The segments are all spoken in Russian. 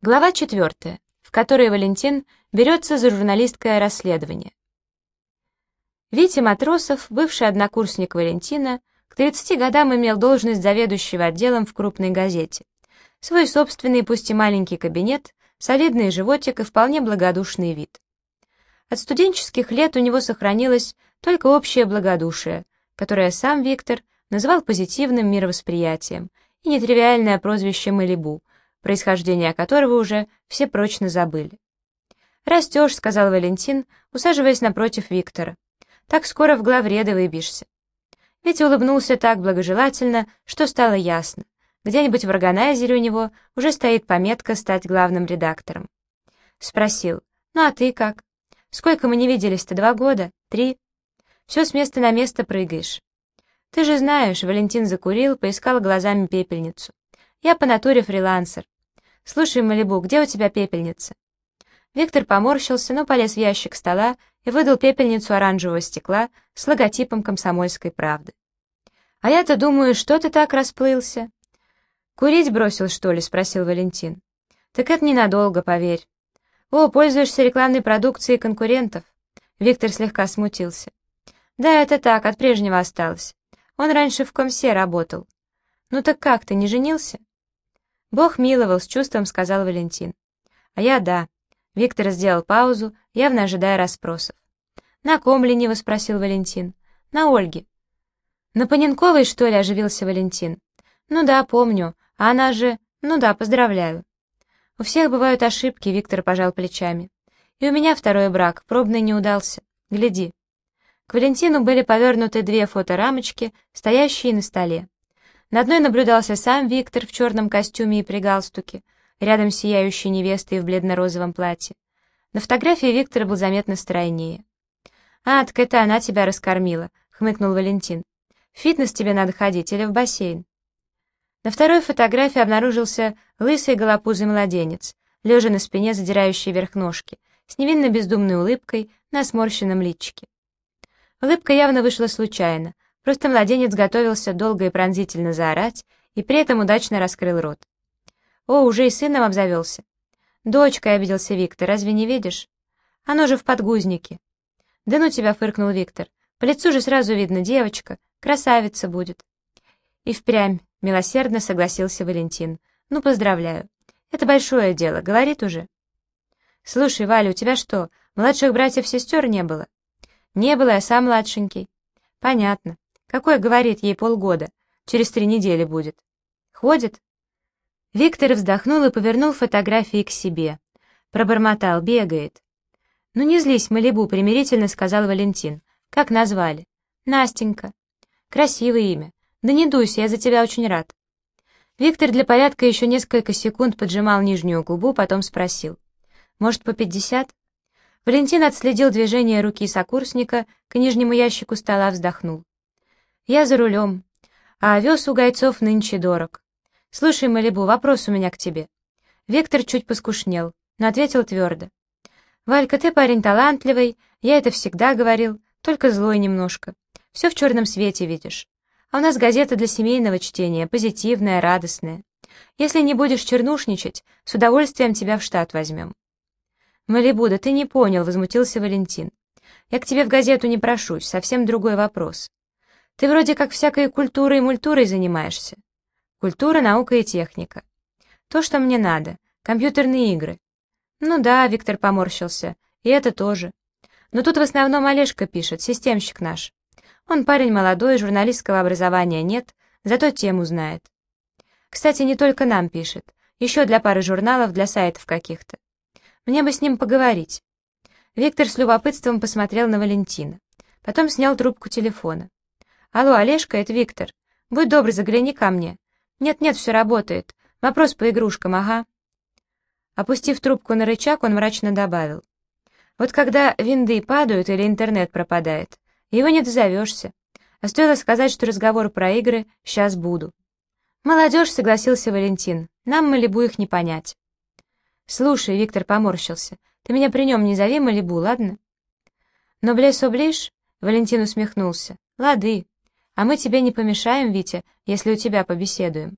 Глава 4, в которой Валентин берется за журналистское расследование. Витя Матросов, бывший однокурсник Валентина, к 30 годам имел должность заведующего отделом в крупной газете. Свой собственный, пусть и маленький кабинет, солидный животик и вполне благодушный вид. От студенческих лет у него сохранилось только общее благодушие, которое сам Виктор называл позитивным мировосприятием, и нетривиальное прозвище Малибу — происхождение которого уже все прочно забыли. «Растешь», — сказал Валентин, усаживаясь напротив Виктора. «Так скоро в главреды выбьешься». Витя улыбнулся так благожелательно, что стало ясно. Где-нибудь в органайзере у него уже стоит пометка «Стать главным редактором». Спросил, «Ну а ты как? Сколько мы не виделись-то, два года? Три?» «Все с места на место прыгаешь». «Ты же знаешь», — Валентин закурил, поискал глазами пепельницу. Я по натуре фрилансер. Слушай, Малибу, где у тебя пепельница?» Виктор поморщился, но полез в ящик стола и выдал пепельницу оранжевого стекла с логотипом «Комсомольской правды». «А я-то думаю, что ты так расплылся?» «Курить бросил, что ли?» — спросил Валентин. «Так это ненадолго, поверь». «О, пользуешься рекламной продукцией конкурентов?» Виктор слегка смутился. «Да, это так, от прежнего осталось. Он раньше в комсе работал. Ну так как, ты не женился?» «Бог миловал», — с чувством сказал Валентин. «А я да». Виктор сделал паузу, явно ожидая расспросов. «На ком лениво?» — спросил Валентин. «На Ольге». «На Паненковой, что ли?» — оживился Валентин. «Ну да, помню. А она же... Ну да, поздравляю». «У всех бывают ошибки», — Виктор пожал плечами. «И у меня второй брак, пробный не удался. Гляди». К Валентину были повернуты две фоторамочки, стоящие на столе. На одной наблюдался сам Виктор в черном костюме и при галстуке, рядом сияющей невестой в бледно-розовом платье. На фотографии Виктор был заметно стройнее. «А, так это она тебя раскормила», — хмыкнул Валентин. «В фитнес тебе надо ходить или в бассейн?» На второй фотографии обнаружился лысый голопузый младенец, лежа на спине, задирающий вверх ножки, с невинно бездумной улыбкой на сморщенном личике. Улыбка явно вышла случайно, Просто младенец готовился долго и пронзительно заорать, и при этом удачно раскрыл рот. «О, уже и сыном обзавелся!» «Дочкой», — обиделся Виктор, — «разве не видишь?» «Оно же в подгузнике». «Да ну тебя», — фыркнул Виктор. «По лицу же сразу видно, девочка, красавица будет». И впрямь милосердно согласился Валентин. «Ну, поздравляю. Это большое дело, говорит уже». «Слушай, Валя, у тебя что, младших братьев-сестер не было?» «Не было, я сам младшенький». «Понятно. Какой, говорит, ей полгода. Через три недели будет. Ходит? Виктор вздохнул и повернул фотографии к себе. Пробормотал, бегает. «Ну не злись, Малибу», — примирительно сказал Валентин. «Как назвали?» «Настенька». «Красивое имя. Да не дуйся, я за тебя очень рад». Виктор для порядка еще несколько секунд поджимал нижнюю губу, потом спросил. «Может, по пятьдесят?» Валентин отследил движение руки сокурсника, к нижнему ящику стола вздохнул. Я за рулем, а овес у гайцов нынче дорог. Слушай, Малибу, вопрос у меня к тебе. Вектор чуть поскушнел, но ответил твердо. Валька, ты парень талантливый, я это всегда говорил, только злой немножко. Все в черном свете видишь. А у нас газета для семейного чтения, позитивная, радостная. Если не будешь чернушничать, с удовольствием тебя в штат возьмем. Малибу, да ты не понял, возмутился Валентин. Я к тебе в газету не прошусь, совсем другой вопрос. Ты вроде как всякой культурой и мультурой занимаешься. Культура, наука и техника. То, что мне надо. Компьютерные игры. Ну да, Виктор поморщился. И это тоже. Но тут в основном Олежка пишет, системщик наш. Он парень молодой, журналистского образования нет, зато тему знает. Кстати, не только нам пишет. Еще для пары журналов, для сайтов каких-то. Мне бы с ним поговорить. Виктор с любопытством посмотрел на Валентина. Потом снял трубку телефона. «Алло, Олежка, это Виктор. Будь добр, загляни ко мне». «Нет-нет, все работает. Вопрос по игрушкам, ага». Опустив трубку на рычаг, он мрачно добавил. «Вот когда винды падают или интернет пропадает, его не дозовешься. А стоило сказать, что разговор про игры «сейчас буду». «Молодежь», — согласился Валентин, — «нам Малибу их не понять». «Слушай», — Виктор поморщился, — «ты меня при нем не зови Малибу, ладно?» «Но блес-оближ», — Валентин усмехнулся, — «лады, а мы тебе не помешаем, Витя, если у тебя побеседуем».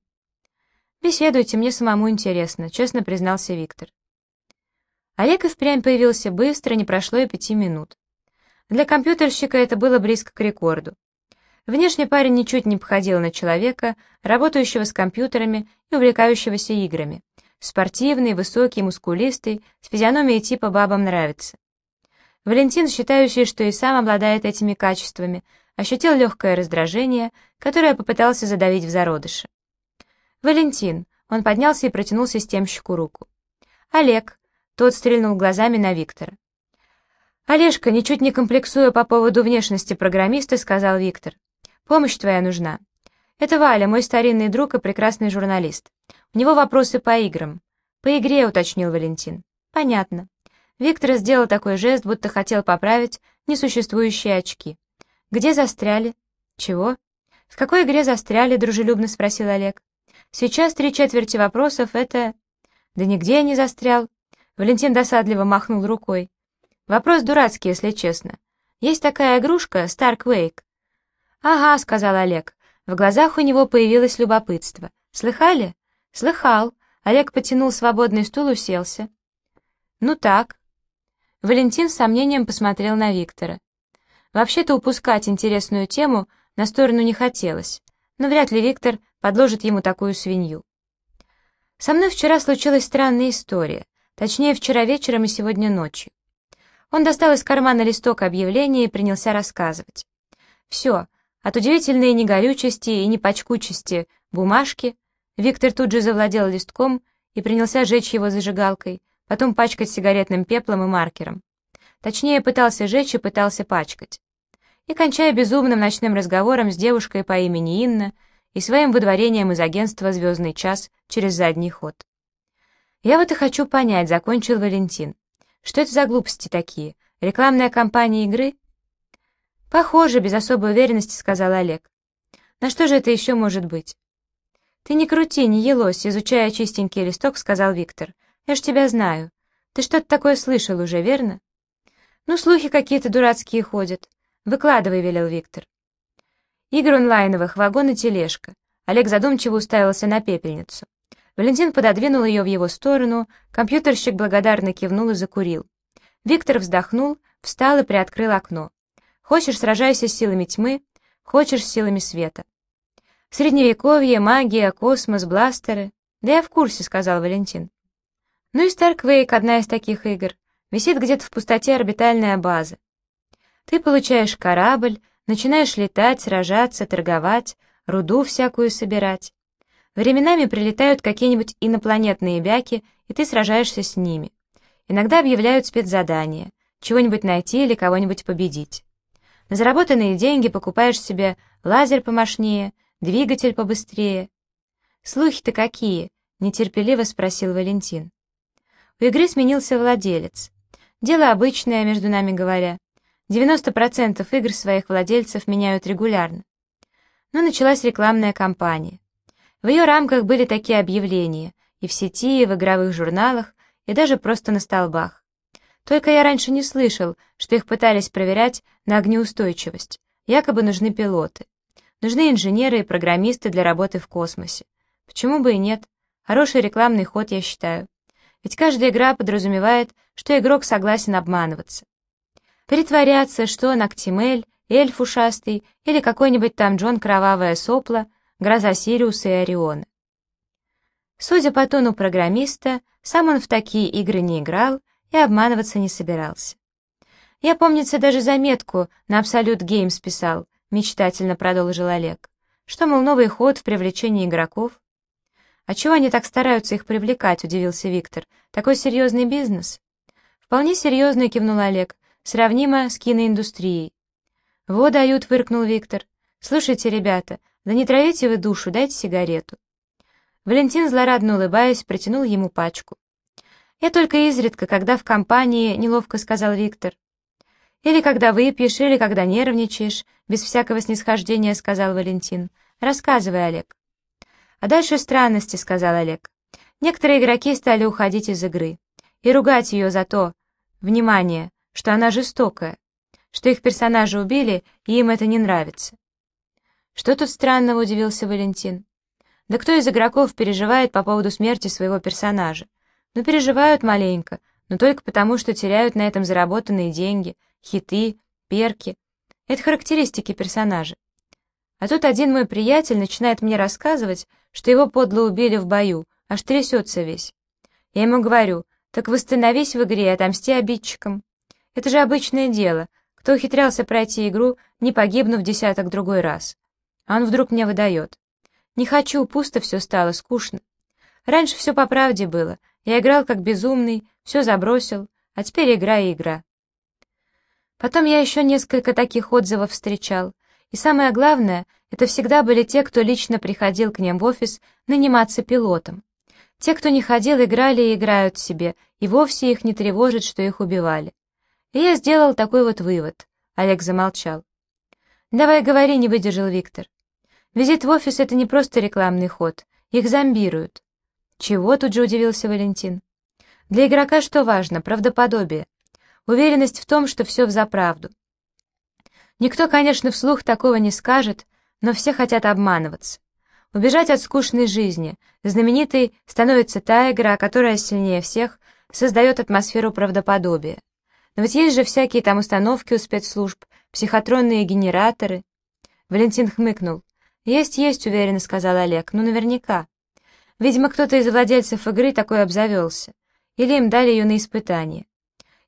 «Беседуйте, мне самому интересно», — честно признался Виктор. Олег и впрямь появился быстро, не прошло и пяти минут. Для компьютерщика это было близко к рекорду. Внешне парень ничуть не походил на человека, работающего с компьютерами и увлекающегося играми. Спортивный, высокий, мускулистый, с физиономией типа «бабам нравится». Валентин, считающий, что и сам обладает этими качествами, ощутил легкое раздражение, которое попытался задавить в зародыше. «Валентин», — он поднялся и протянул системщику руку. «Олег», — тот стрельнул глазами на Виктора. «Олежка, ничуть не комплексуя по поводу внешности программиста, сказал Виктор. Помощь твоя нужна. Это Валя, мой старинный друг и прекрасный журналист. У него вопросы по играм. По игре, уточнил Валентин. Понятно. Виктор сделал такой жест, будто хотел поправить несуществующие очки. «Где застряли?» «Чего?» «В какой игре застряли?» — дружелюбно спросил Олег. «Сейчас три четверти вопросов — это...» «Да нигде я не застрял». Валентин досадливо махнул рукой. «Вопрос дурацкий, если честно. Есть такая игрушка Stark Wake». «Ага», — сказал Олег. В глазах у него появилось любопытство. «Слыхали?» «Слыхал». Олег потянул свободный стул, уселся. «Ну так, Валентин с сомнением посмотрел на Виктора. Вообще-то упускать интересную тему на сторону не хотелось, но вряд ли Виктор подложит ему такую свинью. Со мной вчера случилась странная история, точнее, вчера вечером и сегодня ночью. Он достал из кармана листок объявления и принялся рассказывать. Все, от удивительной негорючести и непачкучести бумажки, Виктор тут же завладел листком и принялся жечь его зажигалкой, потом пачкать сигаретным пеплом и маркером. Точнее, пытался жечь и пытался пачкать. И кончая безумным ночным разговором с девушкой по имени Инна и своим выдворением из агентства «Звездный час» через задний ход. «Я вот и хочу понять», — закончил Валентин. «Что это за глупости такие? Рекламная кампания игры?» «Похоже», — без особой уверенности сказал Олег. «На что же это еще может быть?» «Ты не крути, не елось», — изучая чистенький листок, сказал Виктор. Я ж тебя знаю. Ты что-то такое слышал уже, верно? Ну, слухи какие-то дурацкие ходят. Выкладывай, велел Виктор. Игр онлайновых, вагон и тележка. Олег задумчиво уставился на пепельницу. Валентин пододвинул ее в его сторону, компьютерщик благодарно кивнул и закурил. Виктор вздохнул, встал и приоткрыл окно. Хочешь, сражайся с силами тьмы, хочешь, с силами света. Средневековье, магия, космос, бластеры. Да я в курсе, сказал Валентин. Ну и Старквейк — одна из таких игр. Висит где-то в пустоте орбитальная база. Ты получаешь корабль, начинаешь летать, сражаться, торговать, руду всякую собирать. Временами прилетают какие-нибудь инопланетные бяки, и ты сражаешься с ними. Иногда объявляют спецзадания, чего-нибудь найти или кого-нибудь победить. На заработанные деньги покупаешь себе лазер помощнее, двигатель побыстрее. «Слухи-то какие?» — нетерпеливо спросил Валентин. У игры сменился владелец. Дело обычное, между нами говоря. 90% игр своих владельцев меняют регулярно. Но началась рекламная кампания. В ее рамках были такие объявления и в сети, и в игровых журналах, и даже просто на столбах. Только я раньше не слышал, что их пытались проверять на огнеустойчивость. Якобы нужны пилоты. Нужны инженеры и программисты для работы в космосе. Почему бы и нет? Хороший рекламный ход, я считаю. Ведь каждая игра подразумевает, что игрок согласен обманываться. Притворяться, что он Актимель, эльф ушастый или какой-нибудь там Джон Кровавая Сопла, гроза Сириуса и Ориона. Судя по тону программиста, сам он в такие игры не играл и обманываться не собирался. «Я, помнится, даже заметку на Absolute Games писал», — мечтательно продолжил Олег, что, мол, новый ход в привлечении игроков «А чего они так стараются их привлекать?» — удивился Виктор. «Такой серьезный бизнес?» «Вполне серьезный», — кивнул Олег. «Сравнимо с киноиндустрией». «Вот дают», — выркнул Виктор. «Слушайте, ребята, да не травите вы душу, дайте сигарету». Валентин, злорадно улыбаясь, протянул ему пачку. «Я только изредка, когда в компании», — неловко сказал Виктор. «Или когда выпьешь, или когда нервничаешь», — без всякого снисхождения сказал Валентин. «Рассказывай, Олег». А дальше странности, сказал Олег. Некоторые игроки стали уходить из игры и ругать ее за то, внимание, что она жестокая, что их персонажа убили, и им это не нравится. Что тут странного, удивился Валентин. Да кто из игроков переживает по поводу смерти своего персонажа? Ну, переживают маленько, но только потому, что теряют на этом заработанные деньги, хиты, перки. Это характеристики персонажа. А тут один мой приятель начинает мне рассказывать, что его подло убили в бою, аж трясется весь. Я ему говорю, так восстановись в игре и отомсти обидчикам. Это же обычное дело, кто ухитрялся пройти игру, не погибнув десяток другой раз. А он вдруг мне выдает. Не хочу, пусто все стало, скучно. Раньше все по правде было, я играл как безумный, все забросил, а теперь игра и игра. Потом я еще несколько таких отзывов встречал, и самое главное, это всегда были те, кто лично приходил к ним в офис наниматься пилотом. Те, кто не ходил, играли и играют себе, и вовсе их не тревожит, что их убивали. И я сделал такой вот вывод. Олег замолчал. «Давай говори», — не выдержал Виктор. «Визит в офис — это не просто рекламный ход. Их зомбируют». «Чего?» — тут же удивился Валентин. «Для игрока что важно? Правдоподобие. Уверенность в том, что все взаправду. Никто, конечно, вслух такого не скажет, но все хотят обманываться. Убежать от скучной жизни. Знаменитой становится та игра, которая сильнее всех создает атмосферу правдоподобия. Но ведь есть же всякие там установки у спецслужб, психотронные генераторы. Валентин хмыкнул. «Есть, есть», — уверенно сказал Олег, — «ну наверняка». Видимо, кто-то из владельцев игры такой обзавелся. Или им дали ее на испытание.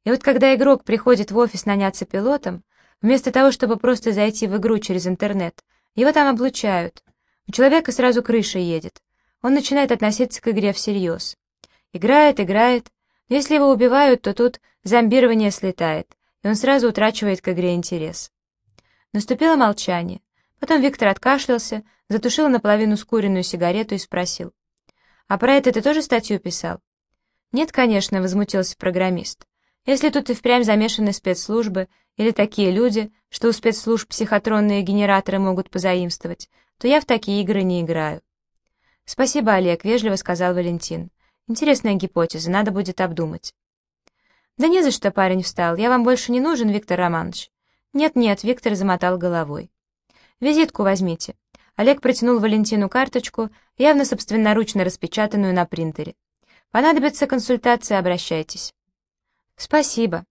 И вот когда игрок приходит в офис наняться пилотом, вместо того, чтобы просто зайти в игру через интернет, его там облучают. У человека сразу крыша едет. Он начинает относиться к игре всерьез. Играет, играет. Если его убивают, то тут зомбирование слетает, и он сразу утрачивает к игре интерес. Наступило молчание. Потом Виктор откашлялся, затушил наполовину скуренную сигарету и спросил. А про это ты тоже статью писал? Нет, конечно, возмутился программист. Если тут и впрямь замешаны спецслужбы или такие люди, что у спецслужб психотронные генераторы могут позаимствовать, то я в такие игры не играю. Спасибо, Олег, вежливо сказал Валентин. Интересная гипотеза, надо будет обдумать. Да не за что, парень встал. Я вам больше не нужен, Виктор Романович. Нет-нет, Виктор замотал головой. Визитку возьмите. Олег протянул Валентину карточку, явно собственноручно распечатанную на принтере. «Понадобится консультация, обращайтесь». «Спасибо».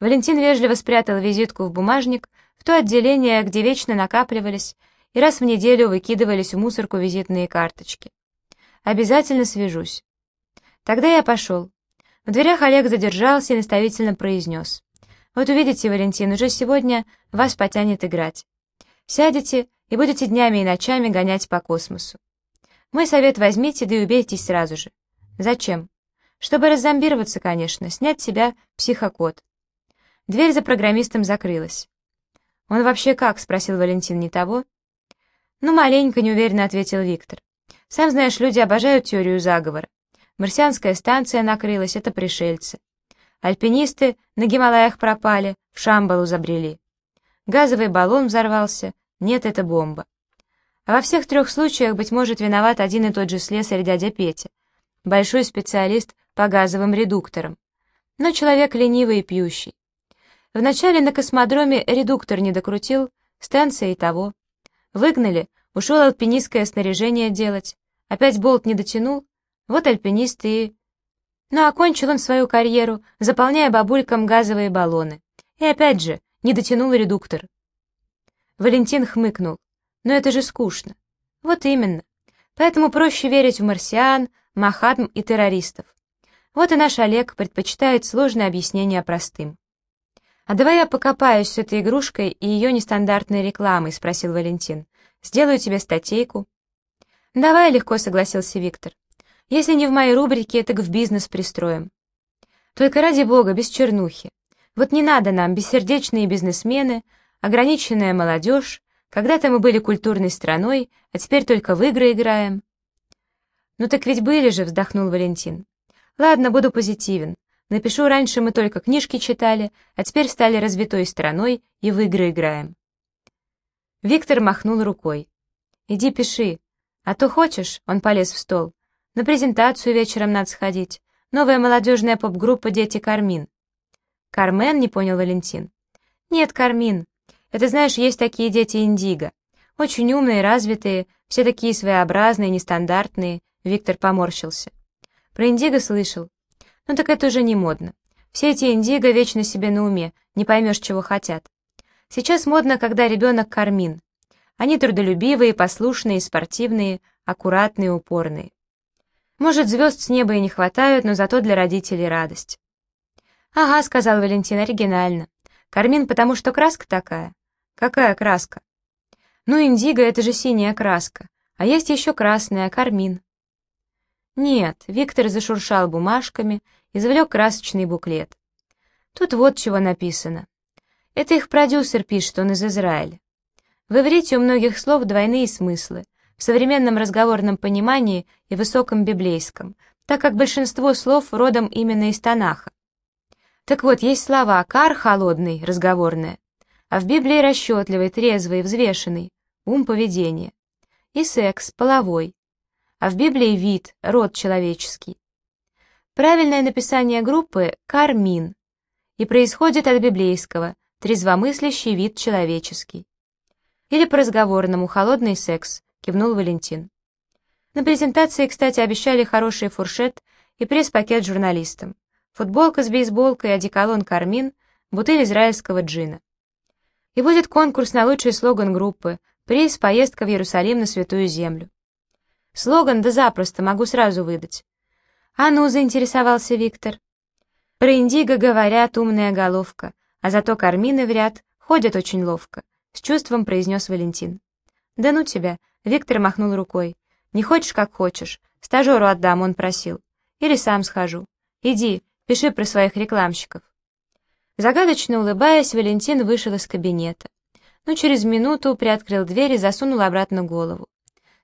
Валентин вежливо спрятал визитку в бумажник, в то отделение, где вечно накапливались, и раз в неделю выкидывались в мусорку визитные карточки. «Обязательно свяжусь». Тогда я пошел. В дверях Олег задержался и наставительно произнес. «Вот увидите, Валентин, уже сегодня вас потянет играть. Сядете и будете днями и ночами гонять по космосу. Мой совет возьмите, да и убейтесь сразу же. Зачем? Чтобы раззомбироваться, конечно, снять с себя психокод. Дверь за программистом закрылась. «Он вообще как?» — спросил Валентин не того. «Ну, маленько», — неуверенно ответил Виктор. «Сам знаешь, люди обожают теорию заговора. Марсианская станция накрылась, это пришельцы. Альпинисты на Гималаях пропали, в Шамбалу забрели. Газовый баллон взорвался, нет, это бомба. А во всех трех случаях, быть может, виноват один и тот же слесарь дядя Петя, большой специалист по газовым редукторам, но человек ленивый и пьющий. Вначале на космодроме редуктор не докрутил, станция и того. Выгнали, ушел альпинистское снаряжение делать, опять болт не дотянул, вот альпинист и... Но ну, окончил он свою карьеру, заполняя бабулькам газовые баллоны. И опять же, не дотянул редуктор. Валентин хмыкнул. «Но это же скучно». «Вот именно. Поэтому проще верить в марсиан, махатм и террористов. Вот и наш Олег предпочитает сложные объяснения простым». «А давай я покопаюсь с этой игрушкой и ее нестандартной рекламой», — спросил Валентин. «Сделаю тебе статейку». «Давай», — легко согласился Виктор. «Если не в моей рубрике, так в бизнес пристроим». «Только ради бога, без чернухи. Вот не надо нам, бессердечные бизнесмены, ограниченная молодежь, когда-то мы были культурной страной, а теперь только в игры играем. «Ну так ведь были же», — вздохнул Валентин. «Ладно, буду позитивен. Напишу, раньше мы только книжки читали, а теперь стали развитой страной и в игры играем». Виктор махнул рукой. «Иди пиши. А то хочешь?» — он полез в стол. «На презентацию вечером надо сходить. Новая молодежная поп-группа «Дети Кармин». «Кармен?» — не понял Валентин. «Нет, Кармин. Это знаешь, есть такие дети Индиго. Очень умные, развитые, все такие своеобразные, нестандартные. Виктор поморщился. Про индиго слышал. Ну так это уже не модно. Все эти индиго вечно себе на уме, не поймешь, чего хотят. Сейчас модно, когда ребенок кармин. Они трудолюбивые, послушные, спортивные, аккуратные, упорные. Может, звезд с неба и не хватают, но зато для родителей радость. «Ага», — сказал Валентин, — «оригинально. Кармин, потому что краска такая». «Какая краска?» «Ну, индиго — это же синяя краска, а есть еще красная, кармин». «Нет», — Виктор зашуршал бумажками, извлек красочный буклет. «Тут вот чего написано. Это их продюсер пишет, он из Израиля. В иврите у многих слов двойные смыслы, в современном разговорном понимании и высоком библейском, так как большинство слов родом именно из Танаха. Так вот, есть слова «кар» — холодный, разговорное, а в Библии расчетливый, трезвый, взвешенный, ум поведения, и секс, половой, а в Библии вид, род человеческий. Правильное написание группы — «кармин» и происходит от библейского «трезвомыслящий вид человеческий». Или по-разговорному «холодный секс», кивнул Валентин. На презентации, кстати, обещали хороший фуршет и пресс-пакет журналистам. Футболка с бейсболкой, одеколон «Кармин», бутыль израильского джина. И будет конкурс на лучший слоган группы, приз «Поездка в Иерусалим на Святую Землю». Слоган да запросто, могу сразу выдать. А ну, заинтересовался Виктор. Про индиго говорят умная головка, а зато кармины в ряд ходят очень ловко с чувством произнес Валентин. «Да ну тебя!» — Виктор махнул рукой. «Не хочешь, как хочешь. Стажеру отдам, он просил. Или сам схожу. Иди, пиши про своих рекламщиков». Загадочно улыбаясь, Валентин вышел из кабинета. Но через минуту приоткрыл дверь и засунул обратно голову.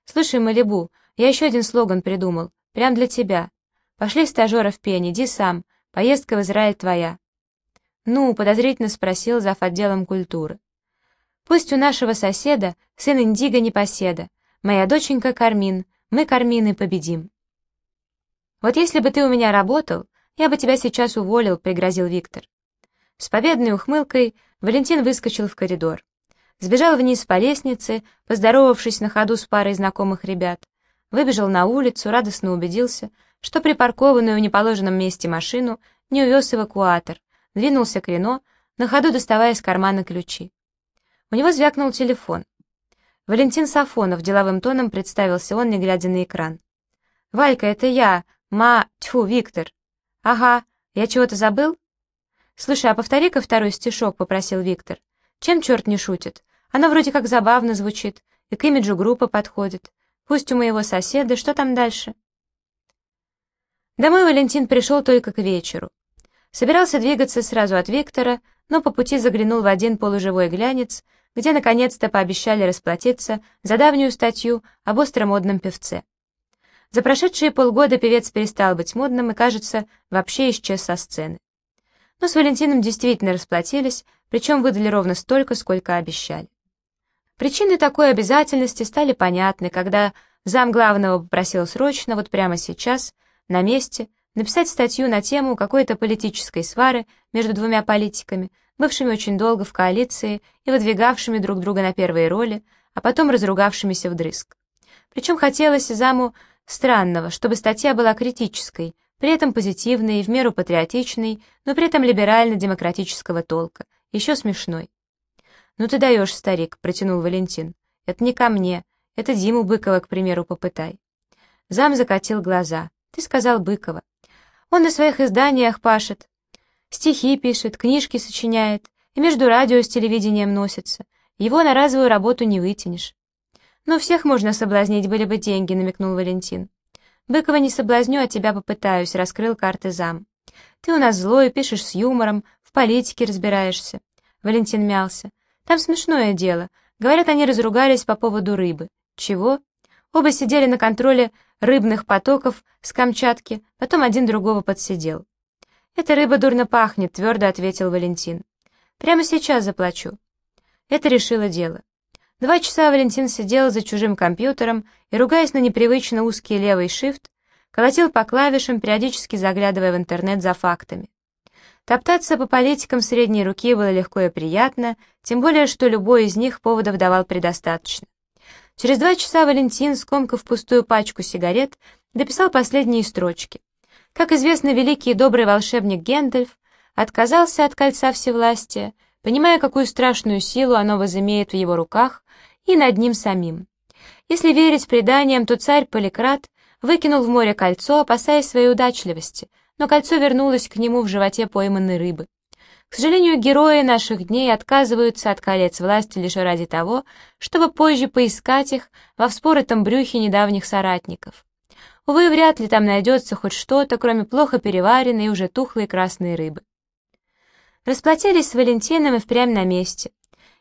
«Слушай, Малибу, я еще один слоган придумал. Прям для тебя. Пошли стажера в пень, иди сам. Поездка в Израиль твоя». «Ну?» — подозрительно спросил зав. отделом культуры. Пусть у нашего соседа сын Индиго непоседа, моя доченька Кармин, мы Кармины победим. Вот если бы ты у меня работал, я бы тебя сейчас уволил, пригрозил Виктор. С победной ухмылкой Валентин выскочил в коридор. Сбежал вниз по лестнице, поздоровавшись на ходу с парой знакомых ребят. Выбежал на улицу, радостно убедился, что припаркованную в неположенном месте машину не увез эвакуатор, двинулся к Рено, на ходу доставая из кармана ключи. У него звякнул телефон. Валентин Сафонов деловым тоном представился он, не глядя на экран. «Валька, это я, ма... Тьфу, Виктор». «Ага, я чего-то забыл?» «Слушай, а повтори-ка второй стишок», — попросил Виктор. «Чем черт не шутит? Оно вроде как забавно звучит, и к имиджу группы подходит. Пусть у моего соседа, что там дальше?» Домой Валентин пришел только к вечеру. Собирался двигаться сразу от Виктора, но по пути заглянул в один полуживой глянец, где наконец-то пообещали расплатиться за давнюю статью об остромодном певце. За прошедшие полгода певец перестал быть модным и, кажется, вообще исчез со сцены. Но с Валентином действительно расплатились, причем выдали ровно столько, сколько обещали. Причины такой обязательности стали понятны, когда зам главного попросил срочно, вот прямо сейчас, на месте, написать статью на тему какой-то политической свары между двумя политиками, бывшими очень долго в коалиции и выдвигавшими друг друга на первые роли, а потом разругавшимися вдрызг. Причем хотелось заму странного, чтобы статья была критической, при этом позитивной и в меру патриотичной, но при этом либерально-демократического толка, еще смешной. «Ну ты даешь, старик», — протянул Валентин. «Это не ко мне, это Диму Быкова, к примеру, попытай». Зам закатил глаза. «Ты сказал Быкова. Он на своих изданиях пашет, Стихи пишет, книжки сочиняет, и между радио с телевидением носится. Его на разовую работу не вытянешь. «Но всех можно соблазнить, были бы деньги», — намекнул Валентин. «Быкова не соблазню, а тебя попытаюсь», — раскрыл карты зам. «Ты у нас злой, пишешь с юмором, в политике разбираешься». Валентин мялся. «Там смешное дело. Говорят, они разругались по поводу рыбы. Чего?» Оба сидели на контроле рыбных потоков с Камчатки, потом один другого подсидел. «Эта рыба дурно пахнет», — твердо ответил Валентин. «Прямо сейчас заплачу». Это решило дело. Два часа Валентин сидел за чужим компьютером и, ругаясь на непривычно узкий левый шифт, колотил по клавишам, периодически заглядывая в интернет за фактами. Топтаться по политикам средней руки было легко и приятно, тем более, что любой из них поводов давал предостаточно. Через два часа Валентин, скомкав пустую пачку сигарет, дописал последние строчки. Как известно, великий и добрый волшебник Гендальф отказался от кольца всевластия, понимая, какую страшную силу оно возымеет в его руках и над ним самим. Если верить преданиям, то царь Поликрат выкинул в море кольцо, опасаясь своей удачливости, но кольцо вернулось к нему в животе пойманной рыбы. К сожалению, герои наших дней отказываются от колец власти лишь ради того, чтобы позже поискать их во вспоротом брюхе недавних соратников. Увы, вряд ли там найдется хоть что-то, кроме плохо переваренной и уже тухлой красной рыбы. Расплатились с Валентином и впрямь на месте.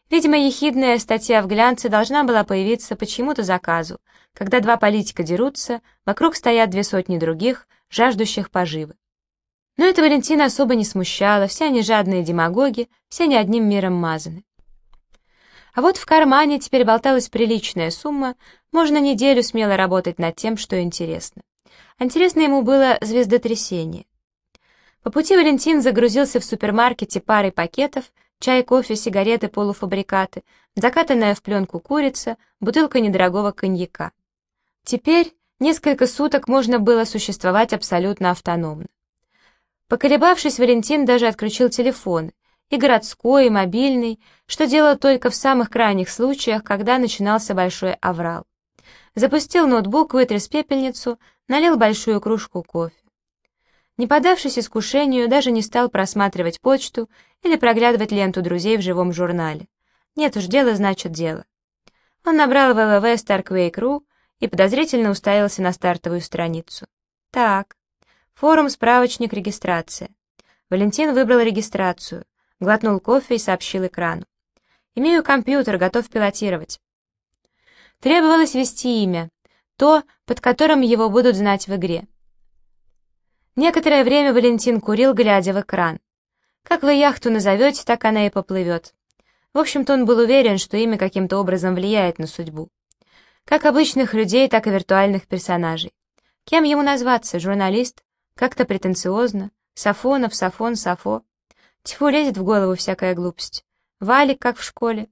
Видимо, ехидная статья в глянце должна была появиться по чьему-то заказу, когда два политика дерутся, вокруг стоят две сотни других, жаждущих поживы. Но это Валентина особо не смущало, все они жадные демагоги, все они одним миром мазаны. А вот в кармане теперь болталась приличная сумма, можно неделю смело работать над тем, что интересно. Интересно ему было звездотрясение. По пути Валентин загрузился в супермаркете парой пакетов, чай, кофе, сигареты, полуфабрикаты, закатанная в пленку курица, бутылка недорогого коньяка. Теперь несколько суток можно было существовать абсолютно автономно. Поколебавшись, Валентин даже отключил телефон, и городской, и мобильный, что делал только в самых крайних случаях, когда начинался большой аврал. Запустил ноутбук, вытряс пепельницу, налил большую кружку кофе. Не подавшись искушению, даже не стал просматривать почту или проглядывать ленту друзей в живом журнале. Нет уж, дело значит дело. Он набрал www Starquake.ru и подозрительно уставился на стартовую страницу. Так, Форум, справочник, регистрация. Валентин выбрал регистрацию, глотнул кофе и сообщил экрану. «Имею компьютер, готов пилотировать». Требовалось ввести имя, то, под которым его будут знать в игре. Некоторое время Валентин курил, глядя в экран. Как вы яхту назовете, так она и поплывет. В общем-то, он был уверен, что имя каким-то образом влияет на судьбу. Как обычных людей, так и виртуальных персонажей. Кем ему назваться, журналист, как-то претенциозно. Сафонов, Сафон, Сафо. Тьфу, лезет в голову всякая глупость. Валик, как в школе.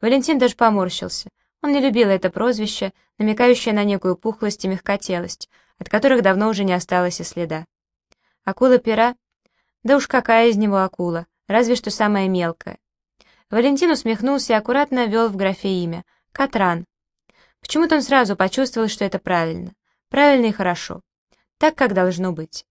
Валентин даже поморщился. Он не любил это прозвище, намекающее на некую пухлость и мягкотелость, от которых давно уже не осталось и следа. Акула-пера? Да уж какая из него акула, разве что самая мелкая. Валентин усмехнулся и аккуратно ввел в графе имя. Катран. Почему-то он сразу почувствовал, что это правильно. Правильно и хорошо так, как должно быть.